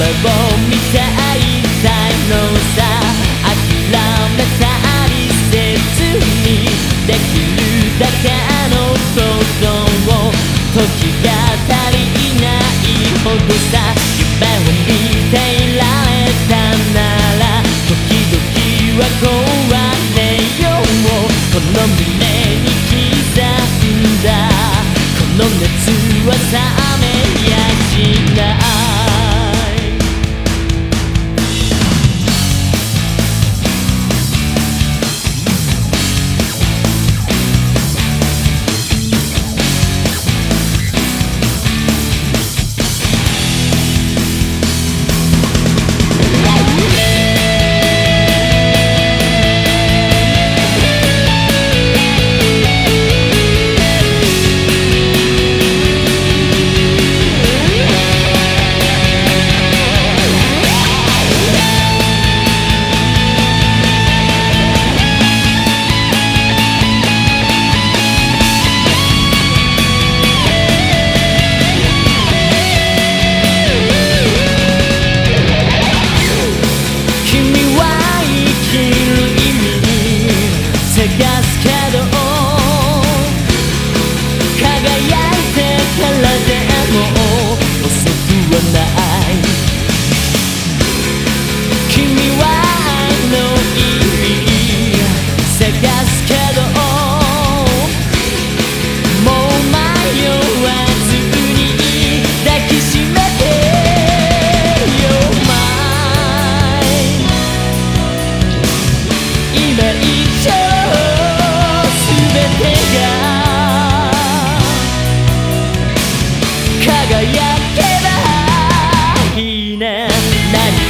を見たいたいのさ諦めたりせずにできるだけのことを時が足りないほどさ夢を見ていられたなら時々は壊れようこの胸に刻んだ。この熱は冷めやしない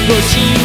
可惜